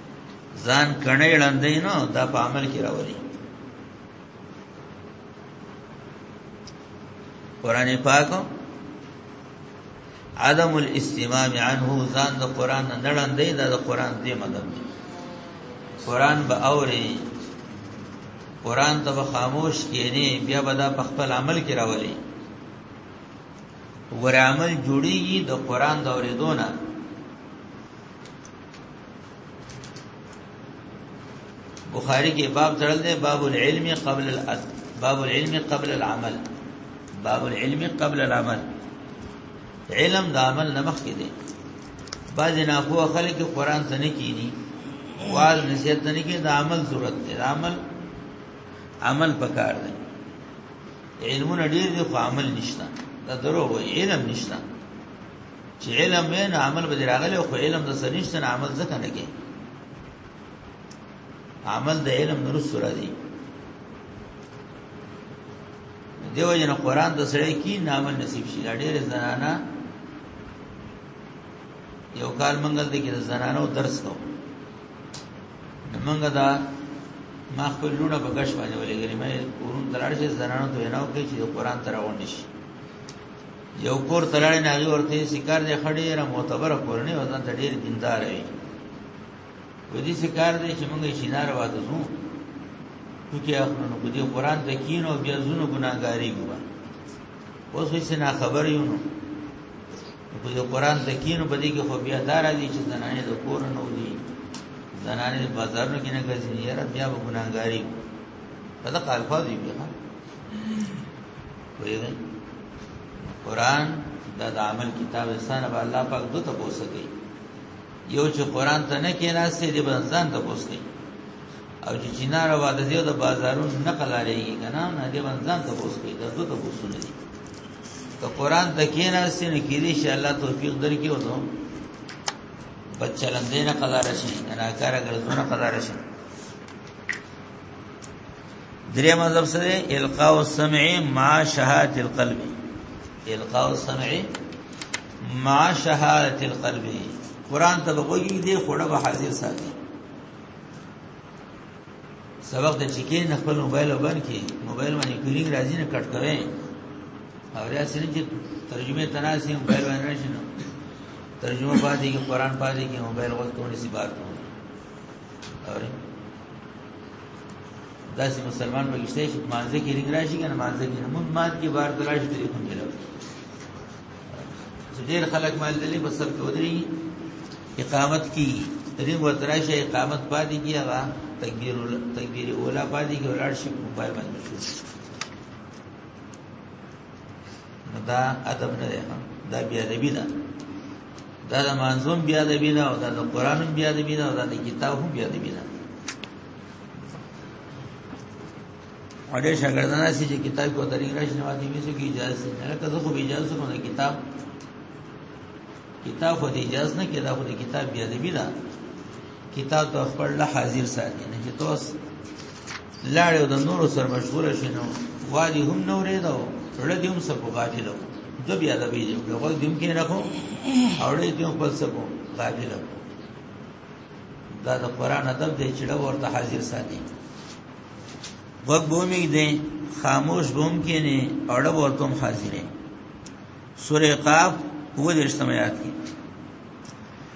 ځان کڼه لاندې نه دا په عمل کې راولي قران پاک عدم الاستماع عنه ځان د قران نه لاندې دا د قران دې مدد قران به اوري قران ته به خاموش کینی بیا به دا په خپل عمل کې راولي ور عمل جوړیږي د قران د اوریدونه بخاری کې باب تړل دی باب العلم قبل الأد باب العلم قبل العمل باب العلم قبل العمل علم د عمل نمخ کې دی بعض نه خو خلک قرآن ته نه کینی واز نصیحت نه کې د عمل ضرورت دی عمل عمل پکار دی علمونه ډیر دي خو عمل نشته دا درو وي علم نشته چې علم وې نه عمل به راغلی خو علم د سنشت نه عمل ځکه نه کې عمل د علم نور سره دی دیو جن قران د سړی کی نام نصیب شي ډېر زنانا یو کال منګل د کې زنانو درس کو منګه دا ما خپل لونه په کښ باندې ولګرې مې ورون دلاړ شي زنانو ته نه وکړي چې قران تر غونډ شي یو کور تلاړې نه هغه ورته سکار دې خړې را معتبر کورنۍ او ځان ته ډېر دیندار وي و دې سکار دې چې موږ شینار واده زو ټکی اخلو نو دې قران ته کین او بیا زونو ګناګاری ګوا اوس هیڅ نه خبر یو نو په دې قران ته کین په دې کې خو بیا دار دي چې زنانه د کور نه ودی زنانه بازار نه کینه ګرځي یاره بیا به ګناګاری په دغه الفاظ یې بیا ویری قران دا د عمل کتاب انسان به الله پاک دوه ته پوسګي یو چې قران ته نه کې ناشته دی به ځان ته پوسګي او چې چینار وا د دې د بازارونو نقل لري کنه نه دی به ځان ته پوسګي دا دوه ته پوسونه دي ته قران ته کې ناشته نه کېږي چې الله توفیق درکې وته بچلندې نه قضا راشي نه کار ګرځونه قضا راشي درې مذهب سره القاء السمع مع شهادت القلب القاء السمع مع شهادت القلب قران ته وګورئ دې خوړه به حاضر ساتي سبق د چکه نه خپل موبایل وبن کې موبایل باندې کولینګ راځي نه کټ کوي او یا سره چې ترجمه تناسي موبایل باندې راشي ترجمه پاتې کې قران پاتې کې موبایل وخت کوي سي بار کوي داسې مسلمان به رښتیا شي مانځه کې رنګ راشي کنه مانځه کې موږ مان کې بار تلاش درې کوم دی ډېر خلک مال دلې په سر کوي اقامت کی رنګ وتراشه اقامت پاتې کی هغه تکبیر تکبیر اوله پاتې کی ولاړ شي په پای باندې دا ادب نه دی دا بیا ادبی ده دا د منظوم بیا ادبی نه او دا د قران بیا ادبی نه او دا د کتاب هم بیا ادبی نه اړې شاګردانه سي چې کتاب کو درې راځي نو دې مې څه کی اجازه نه لکه زه خو به اجازه کوم کتاب کتاب خو دې اجازه نه کړه خو دې کتاب بیا ادبی ده کتاب ته خپل له حاضر ساتي نه چې توس لاړې د نورو سره مشغول شي نو والی هم نو رې دا ړه دې هم سب غافل وو د بیا د بي دې په دې کې نه خو اورې دې خپل سب غافل وو دا د قران ادب دې چې له ورته حاضر ساتي وګ بومي دې خاموش بوم کې نه اورې ورته حاضرې سورې قاف هو دې استمیات کې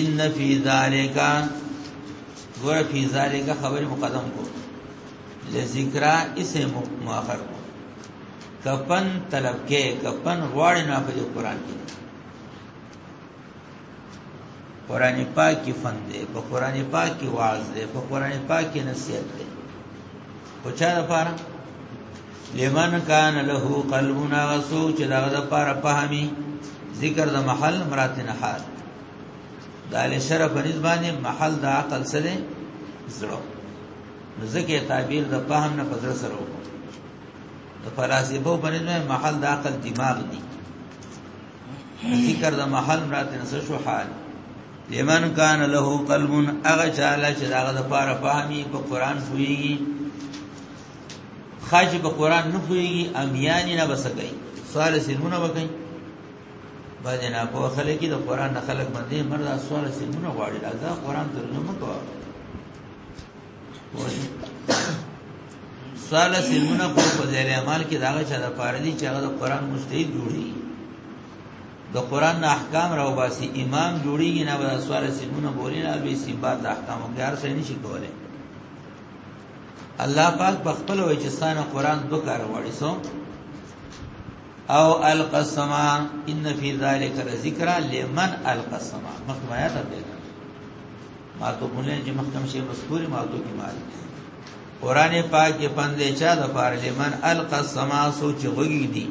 ان فی ذالک ګور فی ذالک خبر مقدم کو لذکر اسم مؤخر کو کپن طلب کې کپن غواړ نه په قرآن کې قرآن پاک کې فن دی په قرآن پاک کې واعظ دی په قرآن پاک کې نصیحت دی او چا لپاره لمن کان له قلبنا وسو چې دغه د پاره پهمي ذکر د محل مرات نه حال دال شرف نسبانه محل د عقل سره زړه ځکه تعبیر د پهم نه فزر سره وکړو د فلسفه په نسبت محل د عقل دماغ دی ذکر د محل مرات نه شو حال لمن کان له قلب اغه چاله چې داغه د پاره پهمي په قران فويږي خاجی په قران نه پويږي امياني نه بسګي سوال سیمونه وکي باندې نه په خلک کې د قران نه خلک باندې مرد سوال سیمونه غواړي دا قران ترجمه کوه سوال سیمونه په ځای عمل کې داغه چا د پاره دي چې هغه د قران مجتهد جوړي د قران نه احکام راو باسي امام جوړيږي نه به سوال سیمونه بولي نه به سیمبات احکام ګار سره نشي کولای الله پاک په خپل وای چې ستانه قران دوه کار غواړي سو او القسم ان فی ذلک ذکر لمن القسم مخکې آیات ده ما ته مولې چې مخکم شی مذکور ما ته کې مال قران پاک کې پندې چا د فار لمن القسم سوچ غوږی دي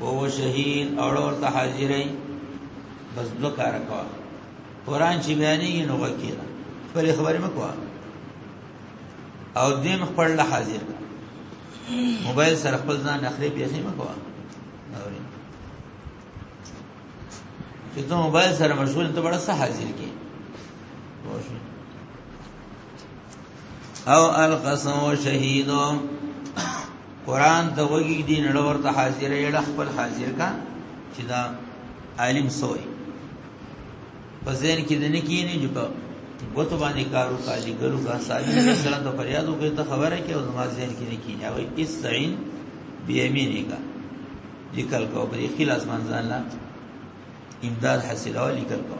او شهید اور ته حاضرای بس دوه کار کوي قران چې بیانېږي نو وکیلا خپل خبرې مکوا او دیم خپل له حاضر موبایل سره خپل ځان اخري پیسې مکوا اوري چې ته موبایل سره مشغول ته بڑا څه حاضر کې او القسم شهید قران ته وګی دین لور ته حاضر یې خپل حاضر کا چې دا عالم سوی پزین کې د نکی نه جو کا غوتو باندې کارو کالی ګلو کا ساجي سره د فریادو کې ته خبره کې او زما زین کې نه کینه او استعين بيمينه کا لیکل کو بری خلاص منځان لا امداد حاصل او لیکل کو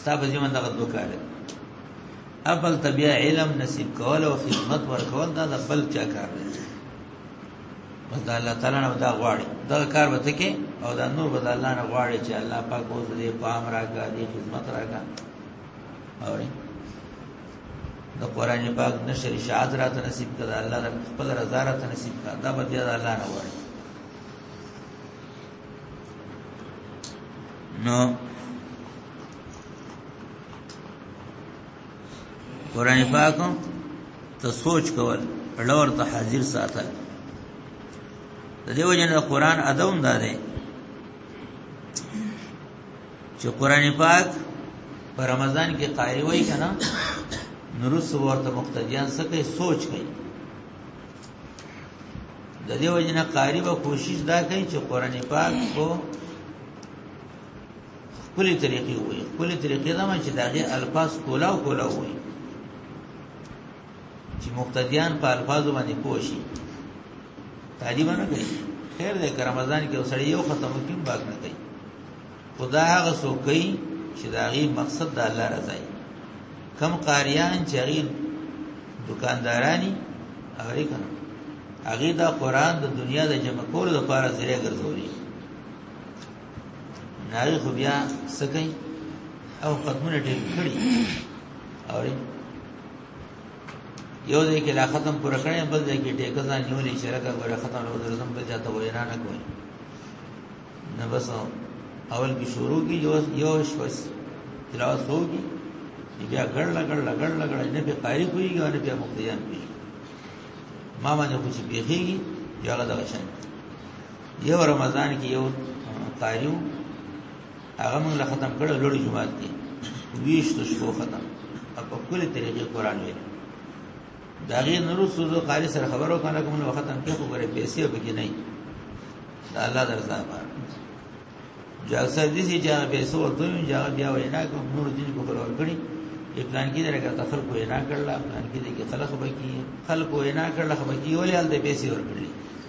ستاسو ځمن دغه دوه کار دی ابل طبيع علم نصیب کول او خدمت ورکول دا د بل چا کار دی بس د الله تعالی نه دا غواړي دا کار به تکي او دا نور به د الله نه غواړي چې الله پاک اوس دې پام راکا دې خدمت راکا او د قران پاک نشر اشاعت را ته نصیب کړه الله د خپل رضا را ته نصیب کړه دا به بیا د الله نه غواړي نو قران پاک ته سوچ کول لور ته حاضر ساتل د دې وجه نه قران ادم دا دی چې قران پاک په رمضان کې قاری وای کنه نورس ورته مقتدیان سکه سوچ کوي د دې وجه نه قاری به کوشش دا کوي چې قران پاک کو خپل طریقې وي خپل طریقې دا چې داغه الفاظ کولاو کولاو وي چې مقتدیان په الفاظ باندې پوښي تعلیم نه کوي خیر دې رمضان کې وسړی یو ختم کیم باک نه کوي خدا هغه سو کوي چې داغه مقصد د الله رضا وي کم قاریان چې هغه دکاندارانی هغه کنه هغه دا قران د دنیا د جمع کولو لپاره ذریعہ ګرځولي ناغي خو بیا سکه او ختمونه ډېر کړی او یو دې کې لا ختم پر کړې بل دې کې ټیک ځان نیولې شرکه غوړه ختم له درځم بل ځاته وای نه کوي نه بس اول کې شروع کی جو یو شوس تلاوت ہوگی بیا ګړ لګړ لګړ لګړ نه به قاری کوي او نه به مقتدیان کوي ما باندې خو چې پیږي یو هغه دغه شان یو رمضان کې یو قاریو هغه موږ له ختم کړو لوړ جمعات کې ویشت شپو ختم په کله طریقې قران ویل دا غي نور سوزو قاری سره خبرو کنه کوم نو ختم کې خو غره پیسې وبګی نه دا الله درځه پاره جلسه دې چې جا پیسې ورته جا بیا وینا کوم نور دې کو خبرو کړی پلان کې درګه تخل کوی نه کړل پلان کې دې خلق بکی خلق کوی نه کړل خو بکی ولې حل دې پیسې ورکړي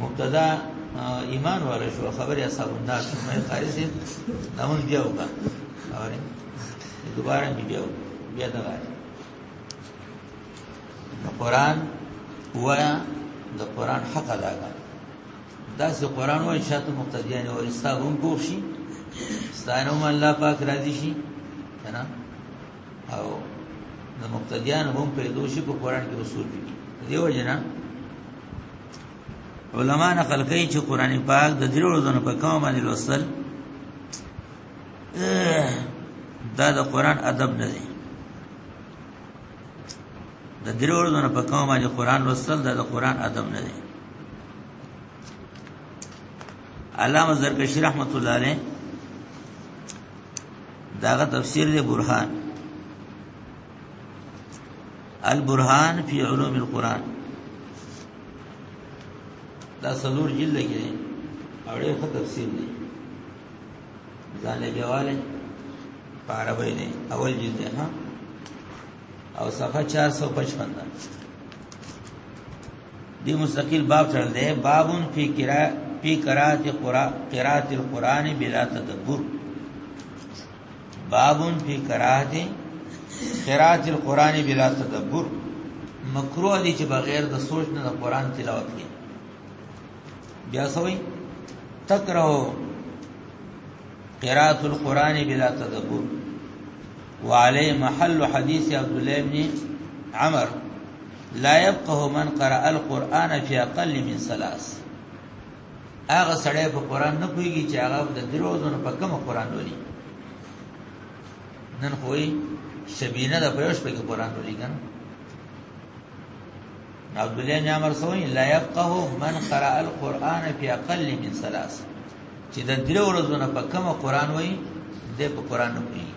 مبتدا ایمان واره شو خبر یا صاحب الناس مې قاری سي دا مونږ بیا وکړه خبره دوباره مې بیا بیا دا راځي قرآن وایا د قرآن حق ادا کړه دا چې قرآن وایي شاته مقتدیان او استاد هم کوشي ستانه هم الله پاک راضي شي کنه او د مقتدیان هم په دوشي په قران کې اصول دي دیو جنا علما نه خلقي چې قران پاک د درو ورځې په کوم باندې لوستل دا د قران ادب نه دی د درو ورځې په کوم باندې قران لوستل دا د قران ادب نه دی علامه زرکشی رحمت الله علیه داغه تفسیر دی برهان البرهان فی علوم القرآن دا سلور جلد کې دی او ډېر ښه تفسیر دی ځان له جواله په عربی دی اول جلد دی ها او صفحه 455 دی مستقل باب چل دی باب فی قرا فی قرات قرا قرات القران بلا تدبر باب فی قرات قرات القران بلا تدبر مکروه دي چې بغیر د سوچ نه د قران تلاوت کوي بیا سوي تکره قرات القران بلا تدبر وعليه محل حديث عبد الله بن عمر لا يفقه من قرأ القرآن في اقل من ثلاث هغه سړی په قرآن نه پوهیږي چې هغه د درو ورځو په کوم قرآن ولي نن خوې شبینه د پرش په قرآن ولي کنه عبد الله بن عمر سوي لا يفقه من قرأ القرآن في اقل من ثلاث چې د درو ورځو نه په کوم قرآن وایي د په قرآن نه پوهیږي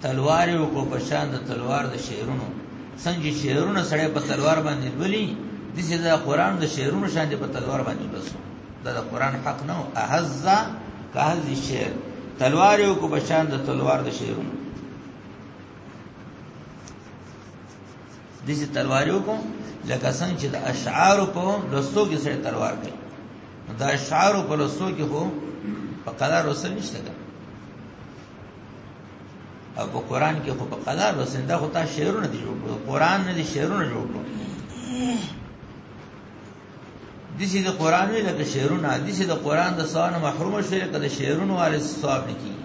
تلوار یو کو پشان د تلوار د شعرونو څنګه شعرونه سړی په تلوار باندې ولي د دې د قران د شعرونو شان دی په تلوار باندې ولسو دا د قران حق نه احزا کاز شعر تلوار یو کو پشان د تلوار د شعرونو دې چې تلوار یو کوم لکه څنګه چې د اشعار په لوستو کې سره تلوار کوي د اشعار په لوستو کې هو په قدر وسل نشته ده او په قران کې خو په قدر وسل دا خو تا شعرونه دي جوړ قران نه دي شعرونه جوړ کړو د دې د قران وی لکه شعرونه د دې د قران د ثواب محروم شوی لکه د شعرونو وارث ثواب نه کیږي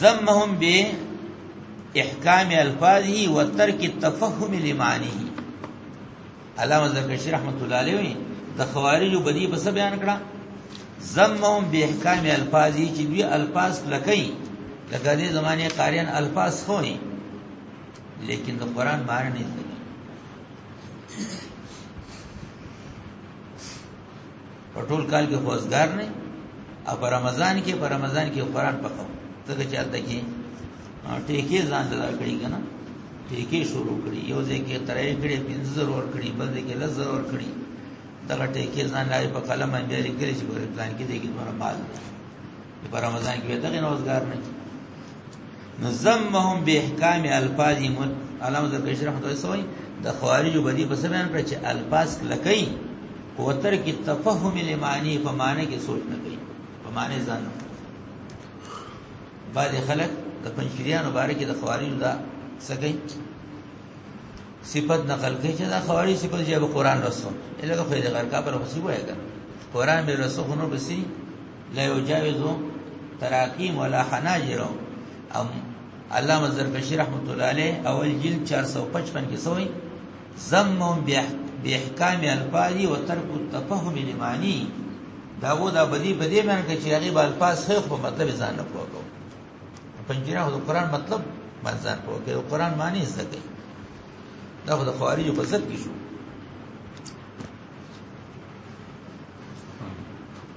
ذمهم به احکام الفاظه وترک التفهم لمعنه علامه زکرشی رحمت الله علیه د خوارجو بدی په سبب بیان کړه ذمهم به احکام الفاظه چې دوی الفاظ لکې لکه دې زمانه قاریان الفاظ خو نه لیکن د قران معنی نه په ټول کال کې خوځګار نه او په رمضان کې په رمضان کې قرآن پکاو ځکه چې حد کې ټیکې ځان لار کړی کنه ټیکې شروع کړی یو ځای کې ترای کړی پنځه ضرور کړی بل ځای کې لږ ضرور کړی دا ټیکې ځان لای په قلم باندې لیکل چې ګورې پلان کې دې کې دوه باز په رمضان کې دغه نوزګار نه نظمهم باحکام الفاظهم علامه زرکشی رحمت الله سوی د خوارجو بدی په سبب پر چې الفاظ کلکې او تر کې تفهم لمعنی په معنی کې سوچ نه کوي په معنی ځان نه بعض خلک د پنځیریان مبارک د خوارجو دا سګي صفت نقل کوي چې دا خوارج صفت یې په قران رسو الګه خو دې غرقا پر وسی وایګا قران به رسو خو نو بسی لا یجاوزو تراقیم ولا حناجرو او علامه زرکشی رحمت الله علیه اول جلد 455 کې سوې زمم باحکام الفاظ او ترک التفهم لمعنی دا و دا بدی بدی باندې کې چې هغه الفاظ صحیح په مطلب ځان نه پوهو پنځیره د قران مطلب باندې ځان پوهو کې قران معنی څه کوي دا خو د خوارج په ځکه شو